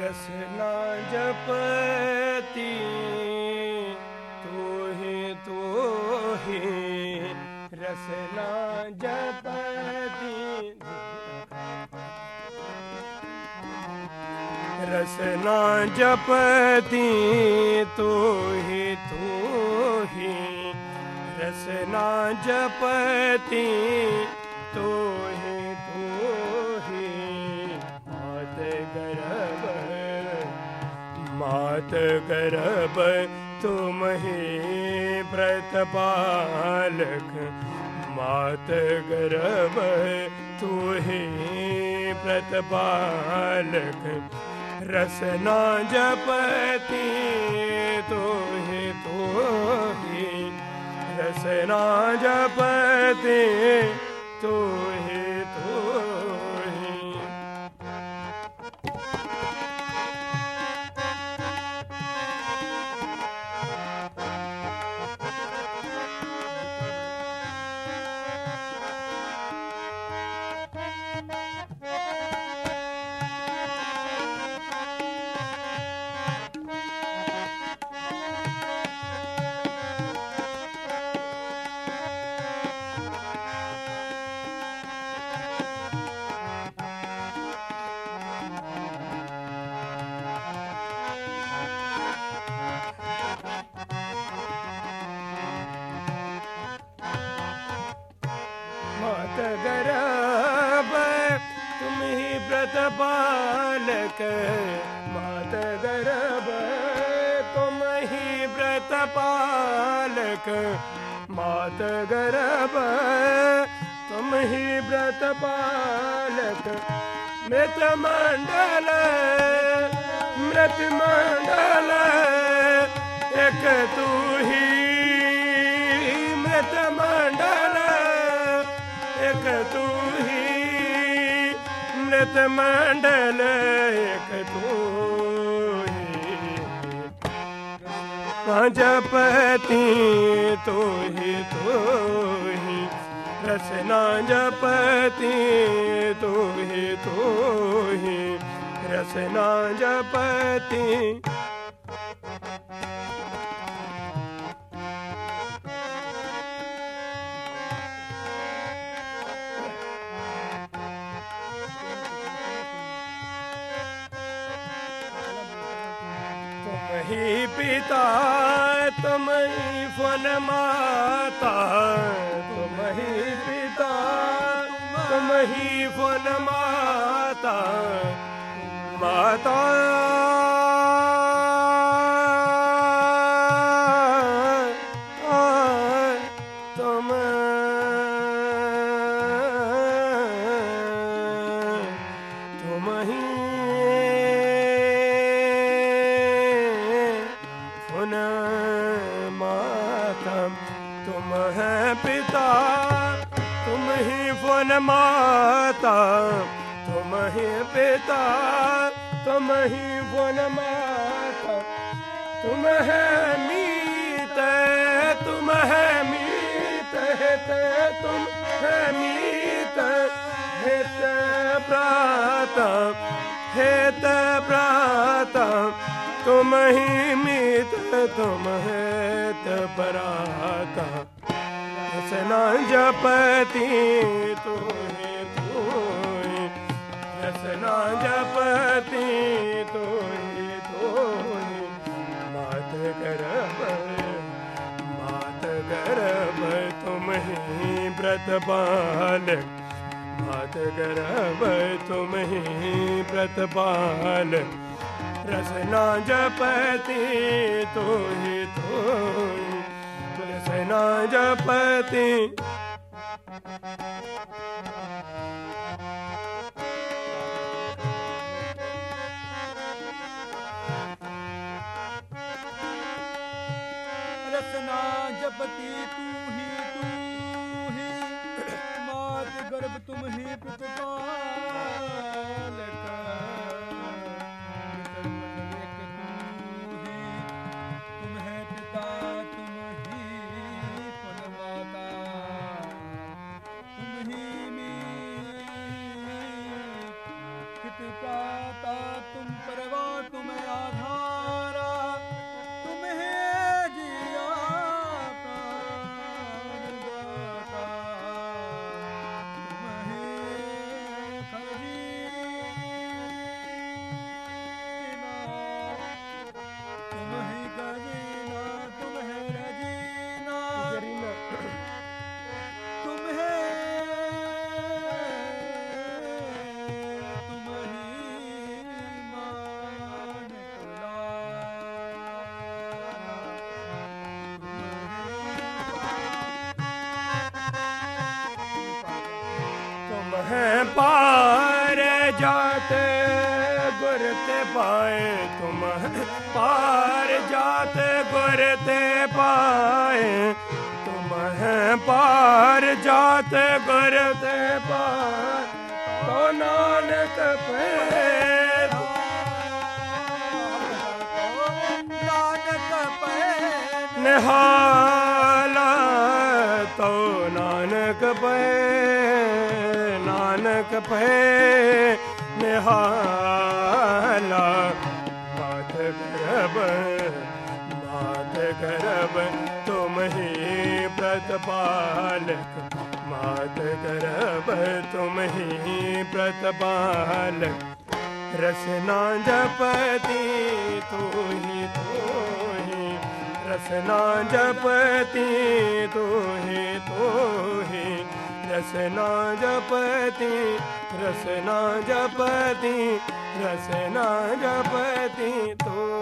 ਰਸਨਾ ਜਪਤੀ ਤੂੰ ਹੀ ਤੂੰ ਹੀ ਰਸਨਾ ਜਪਤੀ ਰਸਨਾ ਜਪਤੀ ਤੂੰ ਹੀ ਤੂੰ ਹੀ ਰਸਨਾ ਜਪਤੀ ਤੂੰ ਹੀ ਮਾਤ ਗਰਭ ਤੁਮ ਹੀ ਪ੍ਰਤਪਾਲਕ ਮਾਤ ਗਰਭ ਤੂੰ ਹੀ ਪ੍ਰਤਪਾਲਕ ਰਸਨਾ ਜਪਤੀ ਤੂੰ ਹੀ ਤੂੰ ਹੀ ਰਸਨਾ ਜਪਤੀ ਤੂੰ ਹੀ ਤੂੰ ही व्रत बालक मात गरब तुम ही व्रत पालक मात गरब तुम ही व्रत पालक मृत मंडल मृत मंडल एक तू ही मृत मंडल एक तू ही ਚੇਤ ਮੰਡਲ ਇਕ ਤੋਹੀ ਜਪਤੀ ਤੋਹੀ ਤੋਹੀ ਰਸਨਾ ਜਪਤੀ ਤੋਹੀ ਤੋਹੀ ਰਸਨਾ ਜਪਤੀ ही तू ही रसना जपति तुम ही पिता तुम ही फन माता तुम ही पिता तुम ही फन माता माता तुम तुम ही ही फुन माता तुम ही पिता तुम ही फुन माता तुम है मीत तुम है मीत हित तुम है मीत हित प्रात हित प्रात तुम ही मीत तुम हित प्रात ਰਸਨਾ ਜਪਤੀ ਤੂਹੇ ਤੂਹੇ ਰਸਨਾ ਜਪਤੀ ਤੂਹੇ ਤੂਹੇ ਮਾਤ ਕਰਬ ਮਾਤ ਕਰਬ ਤੁਮਹੀ ਬ੍ਰਤ ਬਾਲ ਮਾਤ ਕਰਬ ਰਸਨਾ ਜਪਤੀ ਤੂਹੇ ਤੂਹੇ ਨਾ ਜਪਤੇ ਰਸਨਾ ਜਪਤੀ ਤੂੰ ਹੀ ਤੂੰ ਹੀ। ਮਾਤ ਗਰਭ ਤੁਮ ਹੀ ਹੈ ਪਾਰ ਜਾਤ, ਗੁਰ ਤੇ ਪਾਏ ਤੁਮ ਹੈ। ਪਾਰ ਜਾਤੇ, ਗੁਰ ਤੇ ਪਾਏ ਤੁਮ ਹੈ। ਪਾਰ ਜਾਤੇ, ਗੁਰ ਤੇ ਪਾਏ ਤੋ ਨਾਨਕ ਪੈ ਨਾਨਕ ਪੈ ਨਿਹਾਲ ਤੋ ਨਾਨਕ ਪਏ ਨਾਨਕ ਪਏ ਨਿਹਾਲ। ਮਾਤ ਗਰਬ ਮਾਤ ਗਰਬ, ਤੁਮ ਹੀ ਪ੍ਰਤਪਾਲਕ ਮਾਤ ਗਰਬ, ਤੁਮ ਹੀ ਪ੍ਰਤਪਾਲਕ ਰਸਨਾ ਜਪਤੀ ਤੂੰ ਹੀ ਤੂੰ ਹੀ। ਰਸਨਾ ਜਪਤੀ ਤੂੰ ਹੀ, ਤੂੰ ਹੀ ਰਸਨਾ ਜਪਤੀ ਰਸਨਾ ਜਪਤੀ ਰਸਨਾ ਜਪਤੀ ਤੂੰ